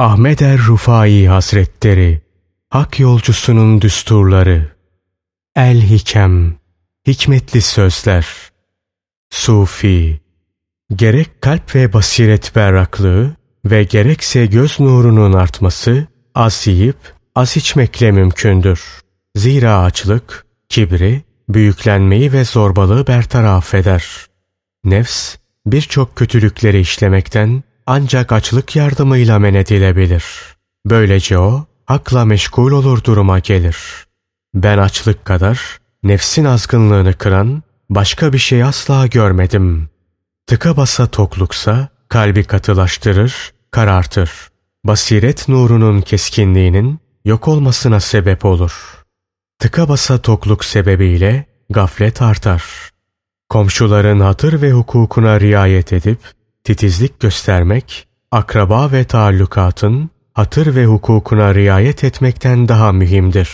Ahmet er Rufai Hazretleri Hak yolcusunun düsturları El Hikem Hikmetli sözler Sufi Gerek kalp ve basiret berraklığı ve gerekse göz nurunun artması az yiyip az içmekle mümkündür. Zira açlık, kibri, büyüklenmeyi ve zorbalığı bertaraf eder. Nefs, birçok kötülükleri işlemekten ancak açlık yardımıyla men edilebilir. Böylece o, hakla meşgul olur duruma gelir. Ben açlık kadar, nefsin azgınlığını kıran başka bir şey asla görmedim. Tıka basa tokluksa, kalbi katılaştırır, karartır. Basiret nurunun keskinliğinin yok olmasına sebep olur. Tıka basa tokluk sebebiyle gaflet artar. Komşuların hatır ve hukukuna riayet edip titizlik göstermek, akraba ve taallukatın hatır ve hukukuna riayet etmekten daha mühimdir.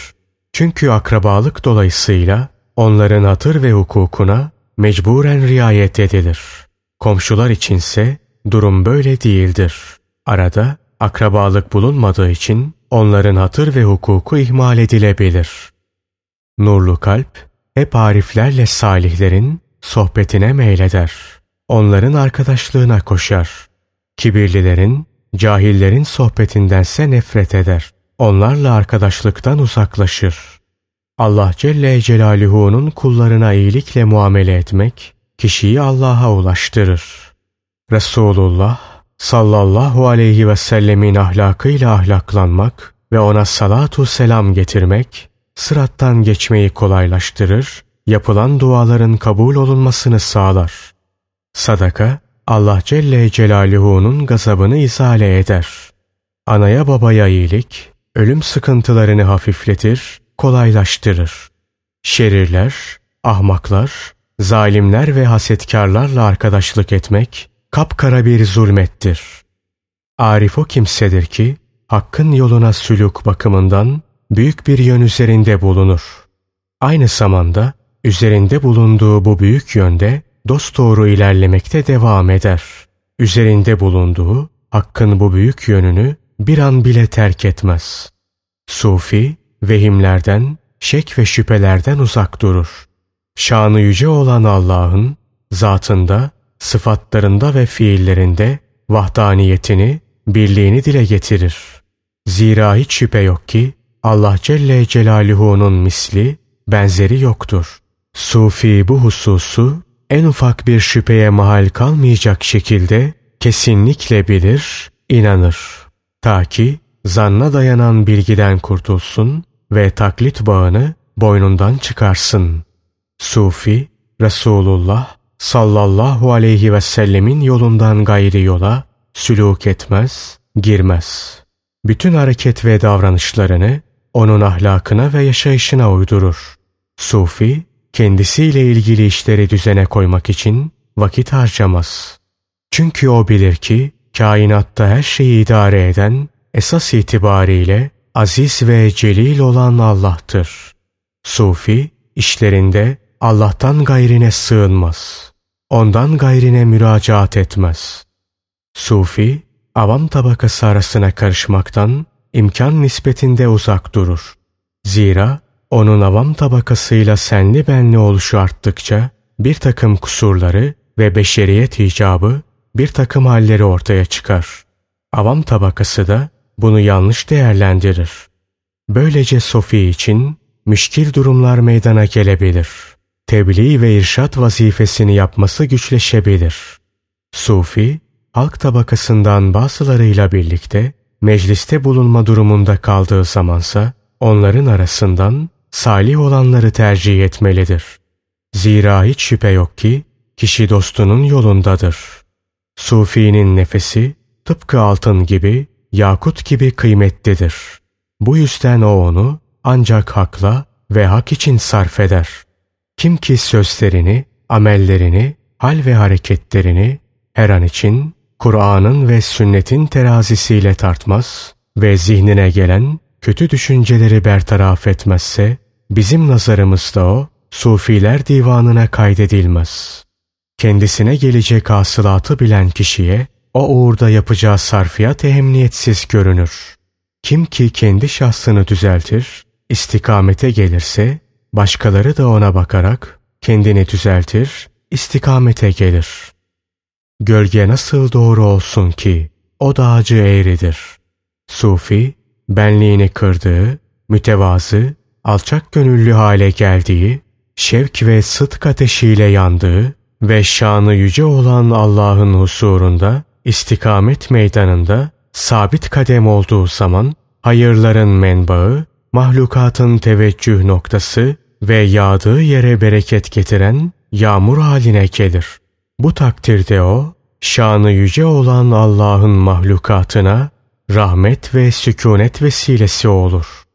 Çünkü akrabalık dolayısıyla onların hatır ve hukukuna mecburen riayet edilir. Komşular içinse durum böyle değildir. Arada akrabalık bulunmadığı için onların hatır ve hukuku ihmal edilebilir. Nurlu kalp hep ariflerle salihlerin sohbetine meyleder. Onların arkadaşlığına koşar. Kibirlilerin, cahillerin sohbetindense nefret eder. Onlarla arkadaşlıktan uzaklaşır. Allah Celle Celaluhu'nun kullarına iyilikle muamele etmek, kişiyi Allah'a ulaştırır. Resulullah sallallahu aleyhi ve sellemin ahlakıyla ahlaklanmak ve ona salatu selam getirmek, sırattan geçmeyi kolaylaştırır, yapılan duaların kabul olunmasını sağlar. Sadaka, Allah Celle Celaluhu'nun gazabını izale eder. Anaya babaya iyilik, ölüm sıkıntılarını hafifletir, kolaylaştırır. Şerirler, ahmaklar, zalimler ve hasetkarlarla arkadaşlık etmek, kapkara bir zulmettir. Arif o kimsedir ki, hakkın yoluna sülük bakımından büyük bir yön üzerinde bulunur. Aynı zamanda üzerinde bulunduğu bu büyük yönde dosdoğru ilerlemekte devam eder. Üzerinde bulunduğu hakkın bu büyük yönünü bir an bile terk etmez. Sufi, vehimlerden, şek ve şüphelerden uzak durur. Şanı yüce olan Allah'ın zatında, sıfatlarında ve fiillerinde vahdaniyetini, birliğini dile getirir. Zira hiç şüphe yok ki Allah Celle Celaluhu'nun misli, benzeri yoktur. Sufi bu hususu en ufak bir şüpheye mahal kalmayacak şekilde kesinlikle bilir, inanır. Ta ki zanna dayanan bilgiden kurtulsun ve taklit bağını boynundan çıkarsın. Sufi, Resulullah sallallahu aleyhi ve sellemin yolundan gayri yola sülûk etmez, girmez. Bütün hareket ve davranışlarını onun ahlakına ve yaşayışına uydurur. Sufi, kendisiyle ilgili işleri düzene koymak için vakit harcamaz. Çünkü o bilir ki kainatta her şeyi idare eden esas itibariyle aziz ve celil olan Allah'tır. Sufi işlerinde Allah'tan gayrine sığınmaz. Ondan gayrine müracaat etmez. Sufi, avam tabakası arasına karışmaktan imkan nispetinde uzak durur. Zira onun avam tabakasıyla senli benli oluşu arttıkça bir takım kusurları ve beşeriyet icabı bir takım halleri ortaya çıkar. Avam tabakası da bunu yanlış değerlendirir. Böylece Sofi için müşkil durumlar meydana gelebilir. Tebliğ ve irşat vazifesini yapması güçleşebilir. Sufi, halk tabakasından bazılarıyla birlikte mecliste bulunma durumunda kaldığı zamansa onların arasından salih olanları tercih etmelidir. Zira hiç şüphe yok ki kişi dostunun yolundadır. Sufi'nin nefesi tıpkı altın gibi, yakut gibi kıymetlidir. Bu yüzden o onu ancak hakla ve hak için sarf eder. Kim ki sözlerini, amellerini, hal ve hareketlerini her an için Kur'an'ın ve sünnetin terazisiyle tartmaz ve zihnine gelen kötü düşünceleri bertaraf etmezse, bizim nazarımızda o, Sufiler divanına kaydedilmez. Kendisine gelecek hasılatı bilen kişiye, o uğurda yapacağı sarfiyat ehemmiyetsiz görünür. Kim ki kendi şahsını düzeltir, istikamete gelirse, başkaları da ona bakarak kendini düzeltir, istikamete gelir. Gölge nasıl doğru olsun ki, o dağcı eğridir. Sufi, benliğini kırdığı, mütevazı, alçak gönüllü hale geldiği, şevk ve sıdk ateşiyle yandığı ve şanı yüce olan Allah'ın husurunda, istikamet meydanında sabit kadem olduğu zaman, hayırların menbaı, mahlukatın teveccüh noktası ve yağdığı yere bereket getiren yağmur haline gelir. Bu takdirde o, şanı yüce olan Allah'ın mahlukatına rahmet ve sükunet vesilesi olur.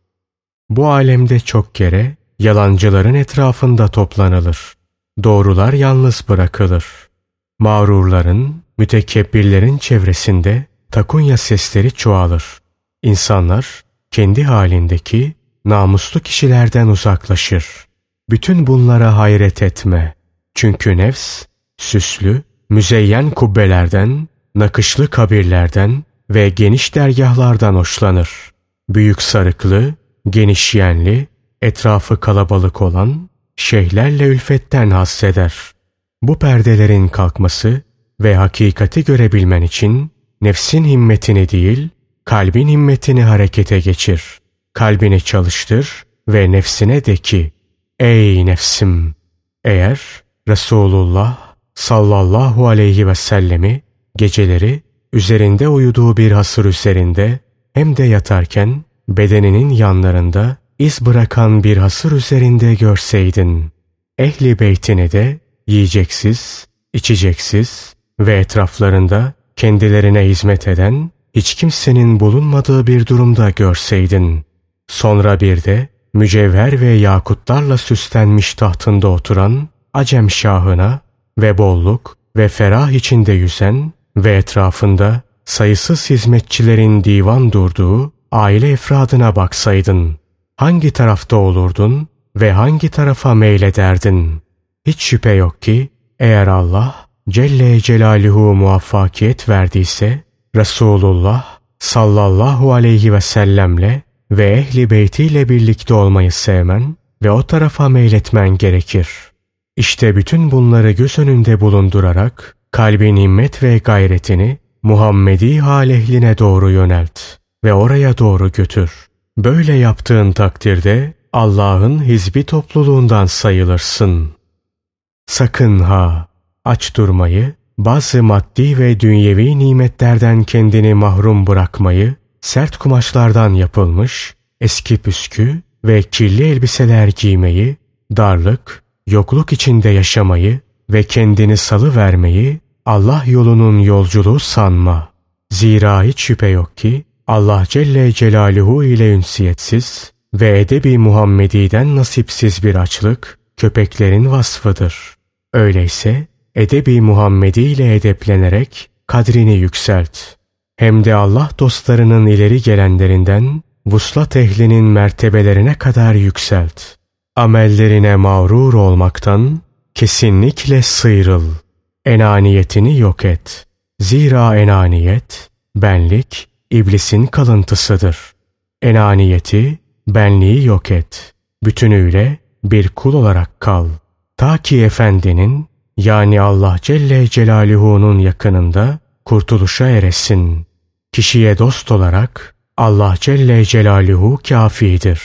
Bu alemde çok kere yalancıların etrafında toplanılır. Doğrular yalnız bırakılır. Mağrurların, mütekebbirlerin çevresinde takunya sesleri çoğalır. İnsanlar kendi halindeki namuslu kişilerden uzaklaşır. Bütün bunlara hayret etme. Çünkü nefs, süslü, müzeyyen kubbelerden, nakışlı kabirlerden ve geniş dergahlardan hoşlanır. Büyük sarıklı, geniş yenli, etrafı kalabalık olan şeyhlerle ülfetten hasseder. Bu perdelerin kalkması ve hakikati görebilmen için nefsin himmetini değil, kalbin himmetini harekete geçir. Kalbini çalıştır ve nefsine de ki, ey nefsim! Eğer Resulullah sallallahu aleyhi ve sellemi geceleri üzerinde uyuduğu bir hasır üzerinde hem de yatarken bedeninin yanlarında iz bırakan bir hasır üzerinde görseydin. Ehli beytini de yiyeceksiz, içeceksiz ve etraflarında kendilerine hizmet eden hiç kimsenin bulunmadığı bir durumda görseydin. Sonra bir de mücevher ve yakutlarla süslenmiş tahtında oturan Acem Şahına ve bolluk ve ferah içinde yüzen ve etrafında sayısız hizmetçilerin divan durduğu aile efradına baksaydın, hangi tarafta olurdun ve hangi tarafa meylederdin? Hiç şüphe yok ki eğer Allah Celle Celaluhu muvaffakiyet verdiyse Resulullah sallallahu aleyhi ve sellemle ve ehli beytiyle birlikte olmayı sevmen ve o tarafa meyletmen gerekir. İşte bütün bunları göz önünde bulundurarak kalbin himmet ve gayretini Muhammedi hal ehline doğru yönelt ve oraya doğru götür. Böyle yaptığın takdirde Allah'ın hizbi topluluğundan sayılırsın. Sakın ha aç durmayı, bazı maddi ve dünyevi nimetlerden kendini mahrum bırakmayı, sert kumaşlardan yapılmış, eski püskü ve kirli elbiseler giymeyi, darlık, yokluk içinde yaşamayı ve kendini salı vermeyi Allah yolunun yolculuğu sanma. Zira hiç şüphe yok ki Allah Celle Celaluhu ile ünsiyetsiz ve edebi Muhammedi'den nasipsiz bir açlık köpeklerin vasfıdır. Öyleyse edebi Muhammedi ile edeplenerek kadrini yükselt. Hem de Allah dostlarının ileri gelenlerinden vuslat ehlinin mertebelerine kadar yükselt. Amellerine mağrur olmaktan kesinlikle sıyrıl. Enaniyetini yok et. Zira enaniyet, benlik, iblisin kalıntısıdır. Enaniyeti, benliği yok et. Bütünüyle bir kul olarak kal. Ta ki efendinin yani Allah Celle Celaluhu'nun yakınında kurtuluşa eresin. Kişiye dost olarak Allah Celle Celaluhu kafidir.